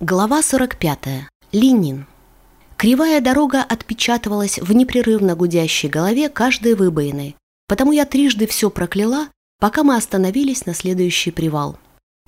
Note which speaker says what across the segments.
Speaker 1: Глава 45. Ленин. Кривая дорога отпечатывалась в непрерывно гудящей голове каждой выбоиной, потому я трижды все прокляла, пока мы остановились на следующий привал.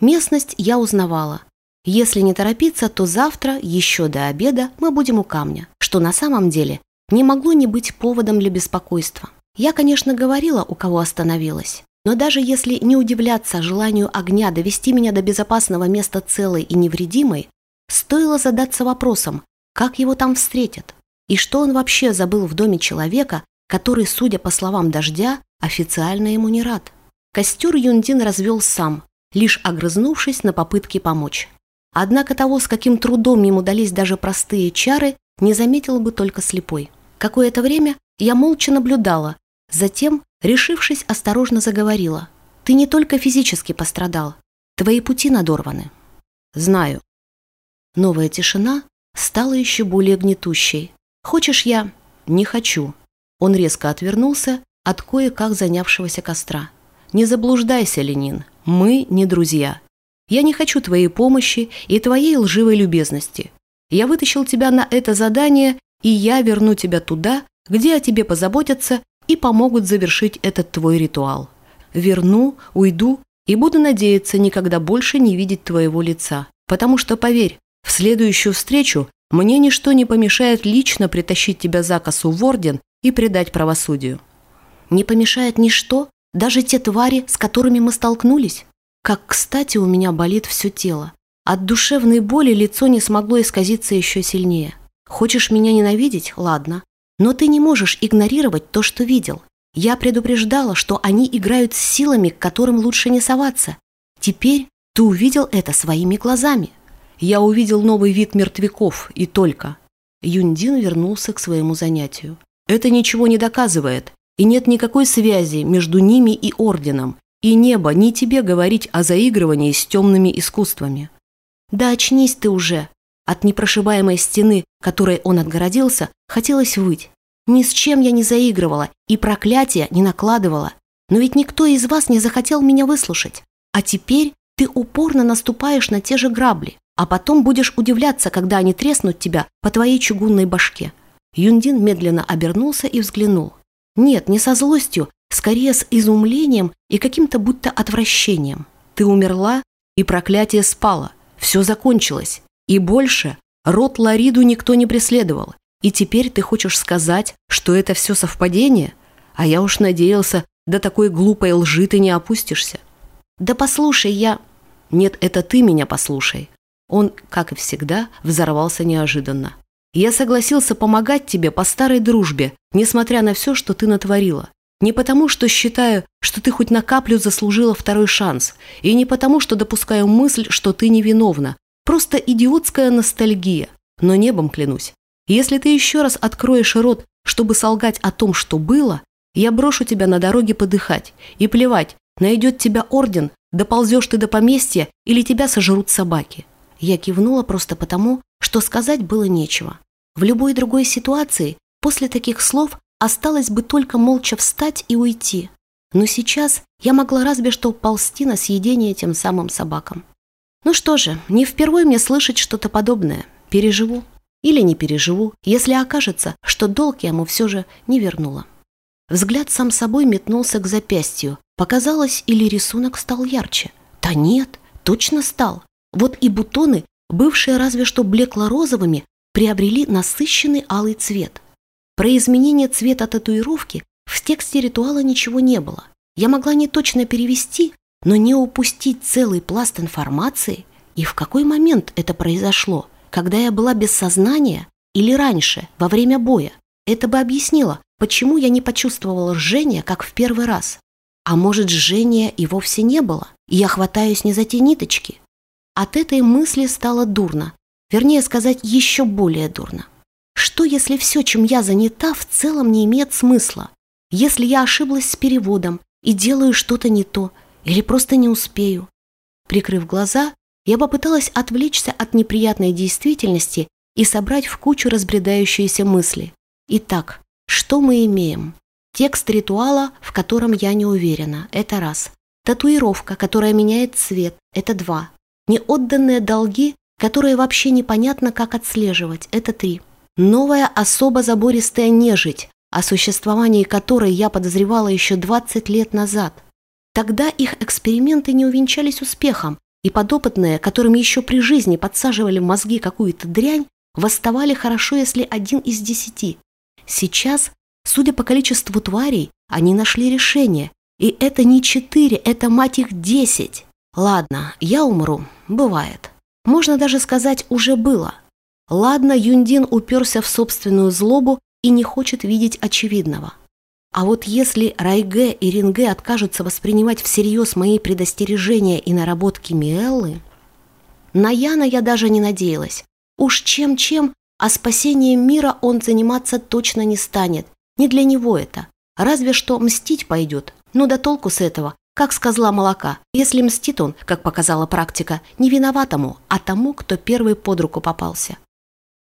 Speaker 1: Местность я узнавала. Если не торопиться, то завтра, еще до обеда, мы будем у камня, что на самом деле не могло не быть поводом для беспокойства. Я, конечно, говорила, у кого остановилась, но даже если не удивляться желанию огня довести меня до безопасного места целой и невредимой, Стоило задаться вопросом, как его там встретят, и что он вообще забыл в доме человека, который, судя по словам дождя, официально ему не рад. Костер Юндин развел сам, лишь огрызнувшись на попытки помочь. Однако того, с каким трудом ему дались даже простые чары, не заметил бы только слепой. Какое-то время я молча наблюдала, затем, решившись, осторожно заговорила. «Ты не только физически пострадал, твои пути надорваны». «Знаю», Новая тишина стала еще более гнетущей. «Хочешь я?» «Не хочу». Он резко отвернулся от кое-как занявшегося костра. «Не заблуждайся, Ленин, мы не друзья. Я не хочу твоей помощи и твоей лживой любезности. Я вытащил тебя на это задание, и я верну тебя туда, где о тебе позаботятся и помогут завершить этот твой ритуал. Верну, уйду и буду надеяться никогда больше не видеть твоего лица. Потому что, поверь, в следующую встречу мне ничто не помешает лично притащить тебя за косу в орден и предать правосудию. Не помешает ничто, даже те твари, с которыми мы столкнулись. Как, кстати, у меня болит все тело. От душевной боли лицо не смогло исказиться еще сильнее. Хочешь меня ненавидеть? Ладно. Но ты не можешь игнорировать то, что видел. Я предупреждала, что они играют с силами, к которым лучше не соваться. Теперь ты увидел это своими глазами. Я увидел новый вид мертвяков, и только. Юндин вернулся к своему занятию. Это ничего не доказывает, и нет никакой связи между ними и Орденом, и небо не тебе говорить о заигрывании с темными искусствами. Да очнись ты уже. От непрошибаемой стены, которой он отгородился, хотелось выть. Ни с чем я не заигрывала и проклятия не накладывала. Но ведь никто из вас не захотел меня выслушать. А теперь ты упорно наступаешь на те же грабли а потом будешь удивляться, когда они треснут тебя по твоей чугунной башке». Юндин медленно обернулся и взглянул. Нет, не со злостью, скорее с изумлением и каким-то будто отвращением. Ты умерла, и проклятие спало. Все закончилось. И больше род Лариду никто не преследовал. И теперь ты хочешь сказать, что это все совпадение? А я уж надеялся, до такой глупой лжи ты не опустишься. Да послушай, я... Нет, это ты меня послушай. Он, как и всегда, взорвался неожиданно. «Я согласился помогать тебе по старой дружбе, несмотря на все, что ты натворила. Не потому, что считаю, что ты хоть на каплю заслужила второй шанс, и не потому, что допускаю мысль, что ты невиновна. Просто идиотская ностальгия. Но небом клянусь. Если ты еще раз откроешь рот, чтобы солгать о том, что было, я брошу тебя на дороге подыхать. И плевать, найдет тебя орден, доползешь ты до поместья или тебя сожрут собаки. Я кивнула просто потому, что сказать было нечего. В любой другой ситуации после таких слов осталось бы только молча встать и уйти. Но сейчас я могла разве что ползти на съедение тем самым собакам. Ну что же, не впервые мне слышать что-то подобное. Переживу. Или не переживу, если окажется, что долг я ему все же не вернула. Взгляд сам собой метнулся к запястью. Показалось, или рисунок стал ярче. Да нет, точно стал. Вот и бутоны, бывшие разве что блекло-розовыми, приобрели насыщенный алый цвет. Про изменение цвета татуировки в тексте ритуала ничего не было. Я могла не точно перевести, но не упустить целый пласт информации. И в какой момент это произошло? Когда я была без сознания или раньше, во время боя? Это бы объяснило, почему я не почувствовала жжения, как в первый раз. А может, жжения и вовсе не было, и я хватаюсь не за те ниточки? От этой мысли стало дурно. Вернее сказать, еще более дурно. Что, если все, чем я занята, в целом не имеет смысла? Если я ошиблась с переводом и делаю что-то не то, или просто не успею? Прикрыв глаза, я попыталась отвлечься от неприятной действительности и собрать в кучу разбредающиеся мысли. Итак, что мы имеем? Текст ритуала, в котором я не уверена, это раз. Татуировка, которая меняет цвет, это два. Неотданные долги, которые вообще непонятно, как отслеживать. Это три. Новая особо забористая нежить, о существовании которой я подозревала еще 20 лет назад. Тогда их эксперименты не увенчались успехом, и подопытные, которым еще при жизни подсаживали в мозги какую-то дрянь, восставали хорошо, если один из десяти. Сейчас, судя по количеству тварей, они нашли решение, и это не четыре, это, мать их, десять. Ладно, я умру, бывает. Можно даже сказать, уже было. Ладно, Юндин уперся в собственную злобу и не хочет видеть очевидного. А вот если Райге и Ринге откажутся воспринимать всерьез мои предостережения и наработки Миэллы, на Яна я даже не надеялась. Уж чем-чем, а спасением мира он заниматься точно не станет. Не для него это. Разве что мстить пойдет. Ну да толку с этого. Как с козла молока. Если мстит он, как показала практика, не виноватому, а тому, кто первый под руку попался.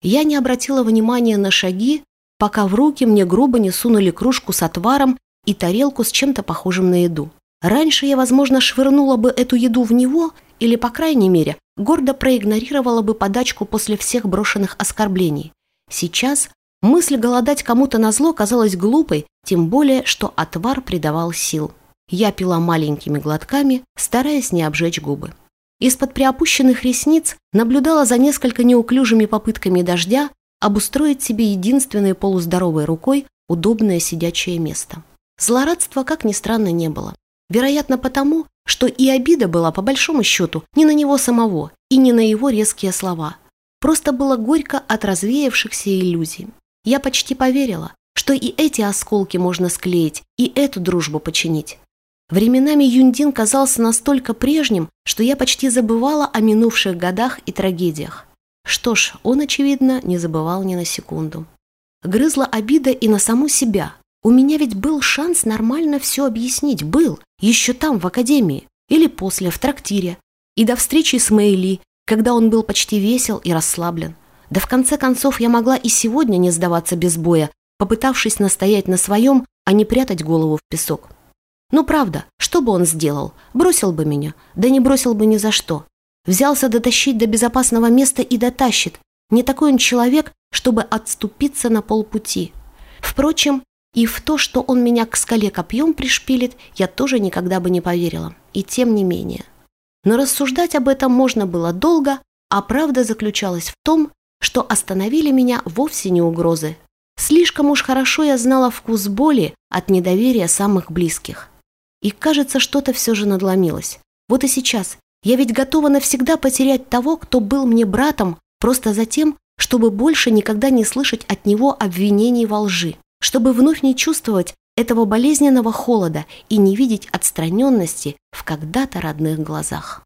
Speaker 1: Я не обратила внимания на шаги, пока в руки мне грубо не сунули кружку с отваром и тарелку с чем-то похожим на еду. Раньше я, возможно, швырнула бы эту еду в него или, по крайней мере, гордо проигнорировала бы подачку после всех брошенных оскорблений. Сейчас мысль голодать кому-то на зло казалась глупой, тем более, что отвар придавал сил. Я пила маленькими глотками, стараясь не обжечь губы. Из-под приопущенных ресниц наблюдала за несколько неуклюжими попытками дождя обустроить себе единственной полуздоровой рукой удобное сидячее место. Злорадства, как ни странно, не было. Вероятно, потому, что и обида была, по большому счету, не на него самого и не на его резкие слова. Просто было горько от развеявшихся иллюзий. Я почти поверила, что и эти осколки можно склеить, и эту дружбу починить. Временами Юндин казался настолько прежним, что я почти забывала о минувших годах и трагедиях. Что ж, он, очевидно, не забывал ни на секунду. Грызла обида и на саму себя. У меня ведь был шанс нормально все объяснить. Был. Еще там, в академии. Или после, в трактире. И до встречи с Мэйли, когда он был почти весел и расслаблен. Да в конце концов я могла и сегодня не сдаваться без боя, попытавшись настоять на своем, а не прятать голову в песок. Ну правда, что бы он сделал? Бросил бы меня? Да не бросил бы ни за что. Взялся дотащить до безопасного места и дотащит. Не такой он человек, чтобы отступиться на полпути. Впрочем, и в то, что он меня к скале копьем пришпилит, я тоже никогда бы не поверила. И тем не менее. Но рассуждать об этом можно было долго, а правда заключалась в том, что остановили меня вовсе не угрозы. Слишком уж хорошо я знала вкус боли от недоверия самых близких. И кажется, что-то все же надломилось. Вот и сейчас я ведь готова навсегда потерять того, кто был мне братом, просто за тем, чтобы больше никогда не слышать от него обвинений во лжи, чтобы вновь не чувствовать этого болезненного холода и не видеть отстраненности в когда-то родных глазах.